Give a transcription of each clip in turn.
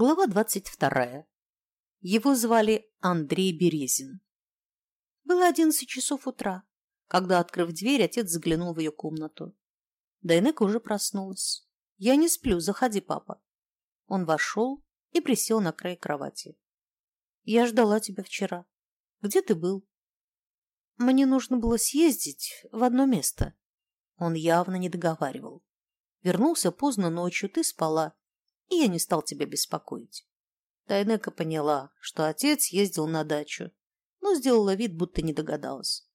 Глава двадцать вторая. Его звали Андрей Березин. Было одиннадцать часов утра, когда, открыв дверь, отец заглянул в ее комнату. Дайнека уже проснулась. «Я не сплю, заходи, папа». Он вошел и присел на край кровати. «Я ждала тебя вчера. Где ты был?» «Мне нужно было съездить в одно место». Он явно не договаривал. «Вернулся поздно ночью, ты спала, и я не стал тебя беспокоить. Тайнека поняла, что отец ездил на дачу, но сделала вид, будто не догадалась.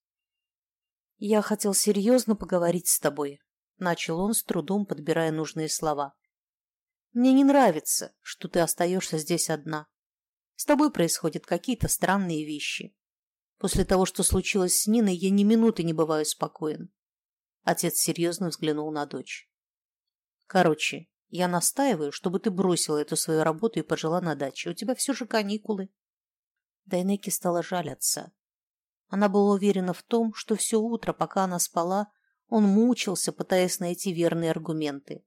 «Я хотел серьезно поговорить с тобой», — начал он, с трудом подбирая нужные слова. «Мне не нравится, что ты остаешься здесь одна. С тобой происходят какие-то странные вещи. После того, что случилось с Ниной, я ни минуты не бываю спокоен». Отец серьезно взглянул на дочь. «Короче, я настаиваю, чтобы ты бросила эту свою работу и пожила на даче. У тебя все же каникулы. Дайнеке стало жаль отца. Она была уверена в том, что все утро, пока она спала, он мучился, пытаясь найти верные аргументы.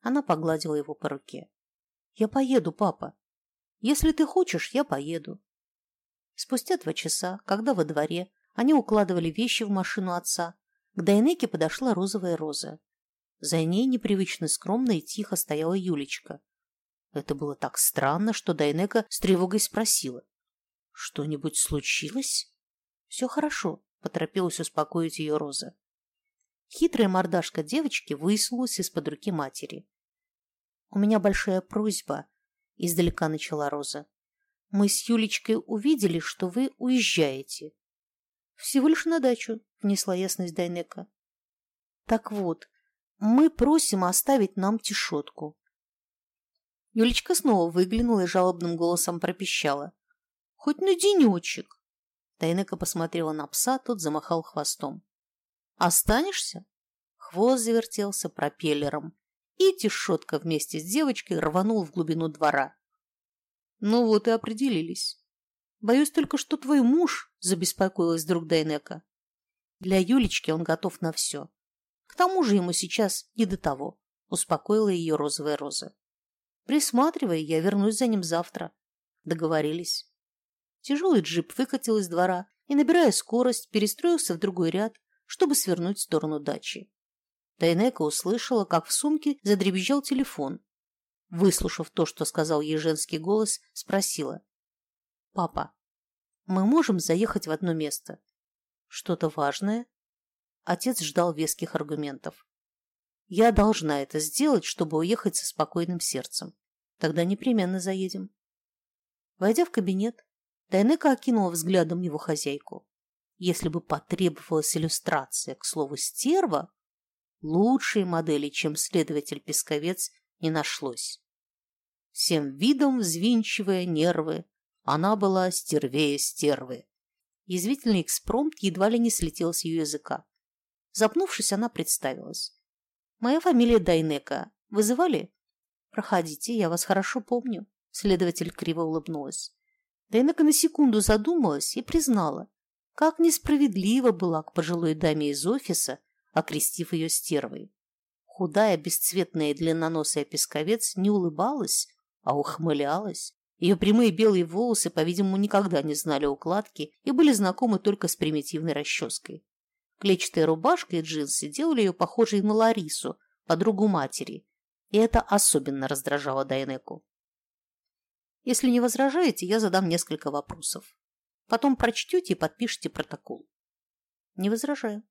Она погладила его по руке. «Я поеду, папа. Если ты хочешь, я поеду». Спустя два часа, когда во дворе они укладывали вещи в машину отца, к Дайнеке подошла розовая роза. За ней непривычно скромно и тихо стояла Юлечка. Это было так странно, что Дайнека с тревогой спросила. «Что-нибудь случилось?» «Все хорошо», — поторопилась успокоить ее Роза. Хитрая мордашка девочки высунулась из-под руки матери. «У меня большая просьба», — издалека начала Роза. «Мы с Юлечкой увидели, что вы уезжаете». «Всего лишь на дачу», — внесла ясность Дайнека. «Так вот, мы просим оставить нам тишотку. Юлечка снова выглянула и жалобным голосом пропищала. Хоть на денечек. Тайнека посмотрела на пса, тот замахал хвостом. Останешься? Хвост завертелся пропеллером, и тишотка вместе с девочкой рванул в глубину двора. Ну вот и определились. Боюсь только, что твой муж, забеспокоилась вдруг Дайнека. Для Юлечки он готов на все. К тому же ему сейчас не до того, успокоила ее розовая роза. Присматривай, я вернусь за ним завтра. Договорились. Тяжелый джип выкатил из двора и, набирая скорость, перестроился в другой ряд, чтобы свернуть в сторону дачи. Тайнека услышала, как в сумке задребезжал телефон. Выслушав то, что сказал ей женский голос, спросила. «Папа, мы можем заехать в одно место? Что-то важное?» Отец ждал веских аргументов. Я должна это сделать, чтобы уехать со спокойным сердцем. Тогда непременно заедем. Войдя в кабинет, Дайнека окинула взглядом его хозяйку. Если бы потребовалась иллюстрация, к слову, стерва, лучшей модели, чем следователь-песковец, не нашлось. Всем видом взвинчивая нервы, она была стервее стервы. Язвительный экспромт едва ли не слетел с ее языка. Запнувшись, она представилась. «Моя фамилия Дайнека. Вызывали?» «Проходите, я вас хорошо помню», — следователь криво улыбнулась. Дайнека на секунду задумалась и признала, как несправедливо была к пожилой даме из офиса, окрестив ее стервой. Худая, бесцветная и длинноносая песковец не улыбалась, а ухмылялась. Ее прямые белые волосы, по-видимому, никогда не знали укладки и были знакомы только с примитивной расческой. Клетчатая рубашка и джинсы делали ее похожей на Ларису, подругу матери, и это особенно раздражало Дайнеку. Если не возражаете, я задам несколько вопросов. Потом прочтете и подпишите протокол. Не возражаю.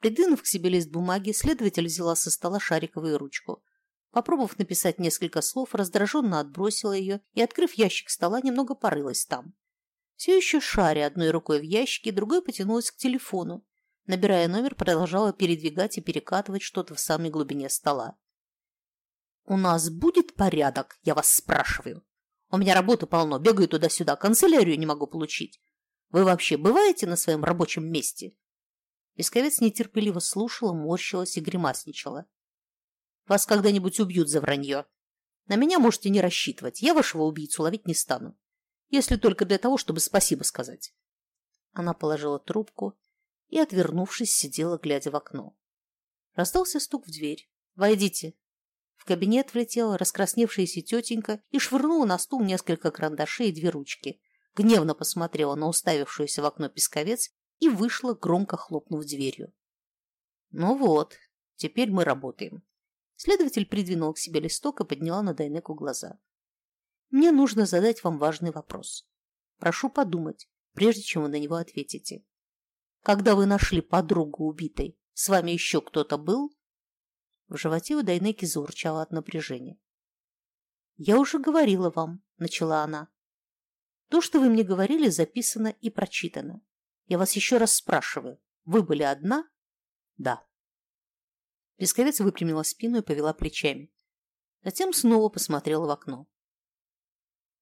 Придвинув к себе лист бумаги, следователь взяла со стола шариковую ручку. Попробовав написать несколько слов, раздраженно отбросила ее и, открыв ящик стола, немного порылась там. Все еще шаря одной рукой в ящике, другой потянулась к телефону Набирая номер, продолжала передвигать и перекатывать что-то в самой глубине стола. «У нас будет порядок, я вас спрашиваю. У меня работы полно, бегаю туда-сюда, канцелярию не могу получить. Вы вообще бываете на своем рабочем месте?» Песковец нетерпеливо слушала, морщилась и гримасничала. «Вас когда-нибудь убьют за вранье. На меня можете не рассчитывать, я вашего убийцу ловить не стану. Если только для того, чтобы спасибо сказать». Она положила трубку и, отвернувшись, сидела, глядя в окно. Раздался стук в дверь. «Войдите». В кабинет влетела раскрасневшаяся тетенька и швырнула на стул несколько карандашей и две ручки. Гневно посмотрела на уставившуюся в окно песковец и вышла, громко хлопнув дверью. «Ну вот, теперь мы работаем». Следователь придвинул к себе листок и подняла на Дайнеку глаза. «Мне нужно задать вам важный вопрос. Прошу подумать, прежде чем вы на него ответите. Когда вы нашли подругу убитой, с вами еще кто-то был?» В животе у Дайнеки заурчало от напряжения. «Я уже говорила вам», — начала она. «То, что вы мне говорили, записано и прочитано. Я вас еще раз спрашиваю. Вы были одна?» «Да». Песковец выпрямила спину и повела плечами. Затем снова посмотрела в окно.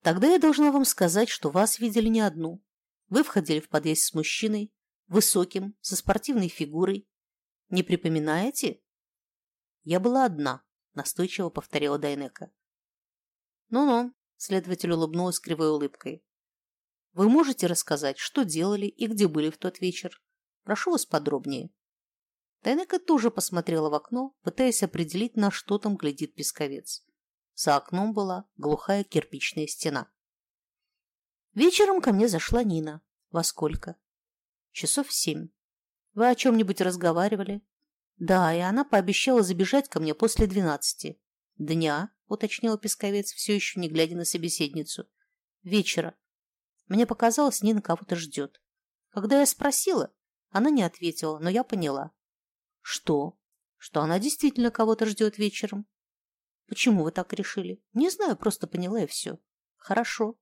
«Тогда я должна вам сказать, что вас видели не одну. Вы входили в подъезд с мужчиной, высоким, со спортивной фигурой. Не припоминаете?» «Я была одна», — настойчиво повторила Дайнека. «Ну-ну», — следователь улыбнулась кривой улыбкой. «Вы можете рассказать, что делали и где были в тот вечер? Прошу вас подробнее». Дайнека тоже посмотрела в окно, пытаясь определить, на что там глядит песковец. За окном была глухая кирпичная стена. Вечером ко мне зашла Нина. Во сколько? Часов семь. Вы о чем-нибудь разговаривали? Да, и она пообещала забежать ко мне после двенадцати. Дня, уточнил Песковец, все еще не глядя на собеседницу. Вечера. Мне показалось, Нина кого-то ждет. Когда я спросила, она не ответила, но я поняла. Что? Что она действительно кого-то ждет вечером? Почему вы так решили? Не знаю, просто поняла и все. Хорошо.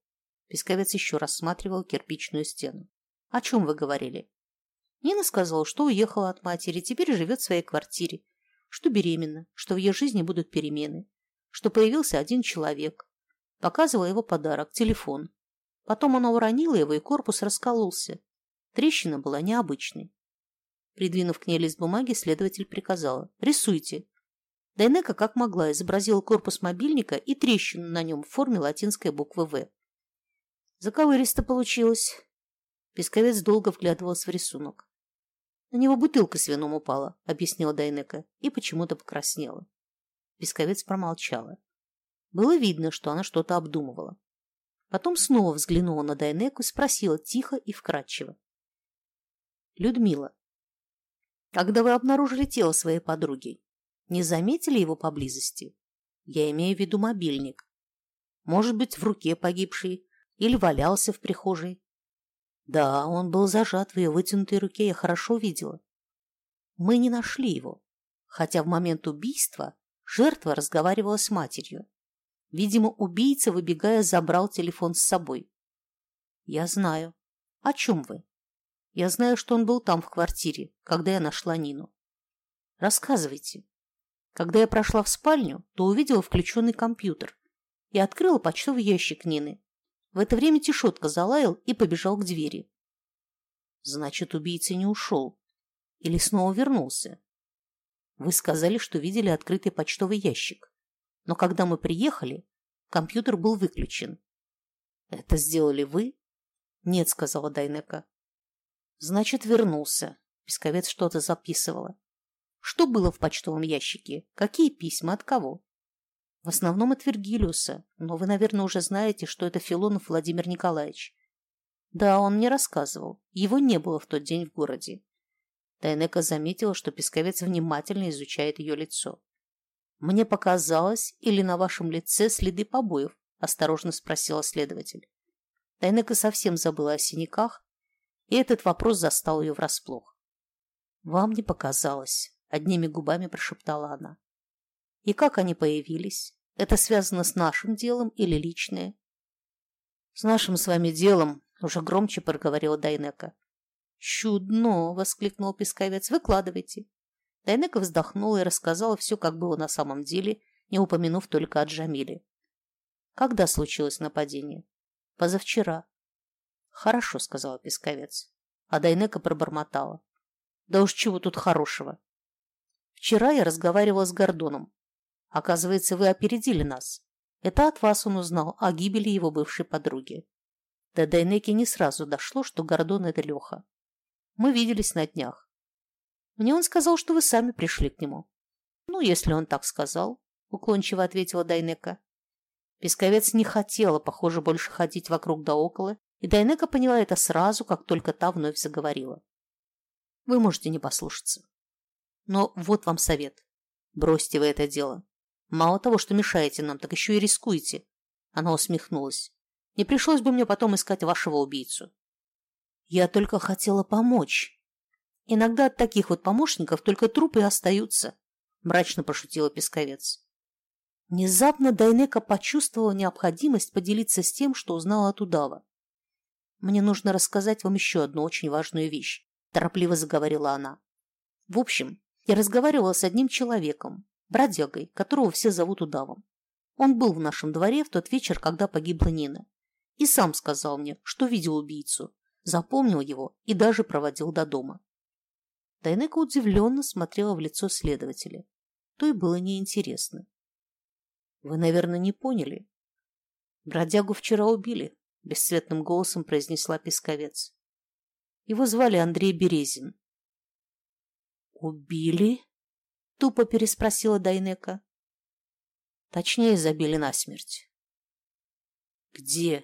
Песковец еще рассматривал кирпичную стену. О чем вы говорили? Нина сказала, что уехала от матери, теперь живет в своей квартире, что беременна, что в ее жизни будут перемены, что появился один человек. Показывала его подарок – телефон. Потом она уронила его, и корпус раскололся. Трещина была необычной. Придвинув к ней лист бумаги, следователь приказала «Рисуйте». Дайнека, как могла, изобразила корпус мобильника и трещину на нем в форме латинской буквы «В». Заковыристо получилось. Песковец долго вглядывался в рисунок. На него бутылка с вином упала, объяснила Дайнека, и почему-то покраснела. Песковец промолчала. Было видно, что она что-то обдумывала. Потом снова взглянула на Дайнеку спросила тихо и вкрадчиво. «Людмила, когда вы обнаружили тело своей подруги, не заметили его поблизости? Я имею в виду мобильник. Может быть, в руке погибшей или валялся в прихожей. Да, он был зажат в ее вытянутой руке, я хорошо видела. Мы не нашли его, хотя в момент убийства жертва разговаривала с матерью. Видимо, убийца, выбегая, забрал телефон с собой. Я знаю. О чем вы? Я знаю, что он был там, в квартире, когда я нашла Нину. Рассказывайте. Когда я прошла в спальню, то увидела включенный компьютер и открыла почтовый ящик Нины. В это время Тишотка залаял и побежал к двери. Значит, убийца не ушел. Или снова вернулся. Вы сказали, что видели открытый почтовый ящик. Но когда мы приехали, компьютер был выключен. Это сделали вы? Нет, сказала Дайнека. Значит, вернулся. Песковец что-то записывала. Что было в почтовом ящике? Какие письма? От кого? В основном от Вергилиуса, но вы, наверное, уже знаете, что это Филонов Владимир Николаевич. Да, он мне рассказывал. Его не было в тот день в городе. Тайнека заметила, что Песковец внимательно изучает ее лицо. «Мне показалось, или на вашем лице следы побоев?» – осторожно спросила следователь. Тайнека совсем забыла о синяках, и этот вопрос застал ее врасплох. «Вам не показалось», – одними губами прошептала она. И как они появились? Это связано с нашим делом или личное? С нашим с вами делом, уже громче проговорила Дайнека. Чудно, воскликнул Песковец. Выкладывайте. Дайнека вздохнула и рассказала все, как было на самом деле, не упомянув только о Джамиле. Когда случилось нападение? Позавчера. Хорошо, сказала Песковец. А Дайнека пробормотала. Да уж чего тут хорошего. Вчера я разговаривала с Гордоном. Оказывается, вы опередили нас. Это от вас он узнал о гибели его бывшей подруги. До Дайнеки не сразу дошло, что Гордон – это Леха. Мы виделись на днях. Мне он сказал, что вы сами пришли к нему. Ну, если он так сказал. уклончиво ответила Дайнека. Песковец не хотела, похоже, больше ходить вокруг да около, и Дайнека поняла это сразу, как только та вновь заговорила. Вы можете не послушаться. Но вот вам совет. Бросьте вы это дело. Мало того, что мешаете нам, так еще и рискуете. Она усмехнулась. Не пришлось бы мне потом искать вашего убийцу. Я только хотела помочь. Иногда от таких вот помощников только трупы остаются, мрачно пошутила Песковец. Внезапно Дайнека почувствовала необходимость поделиться с тем, что узнала от удава. «Мне нужно рассказать вам еще одну очень важную вещь», – торопливо заговорила она. «В общем, я разговаривала с одним человеком, бродягой, которого все зовут удавом. Он был в нашем дворе в тот вечер, когда погибла Нина. И сам сказал мне, что видел убийцу, запомнил его и даже проводил до дома. Дайнека удивленно смотрела в лицо следователя. То и было неинтересно. Вы, наверное, не поняли. Бродягу вчера убили, бесцветным голосом произнесла Песковец. Его звали Андрей Березин. Убили? Тупо переспросила Дайнека. Точнее, забили насмерть. Где?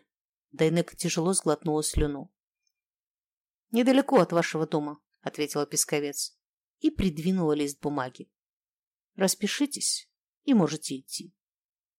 Дайнека тяжело сглотнула слюну. Недалеко от вашего дома, ответила Песковец и придвинула лист бумаги. Распишитесь и можете идти.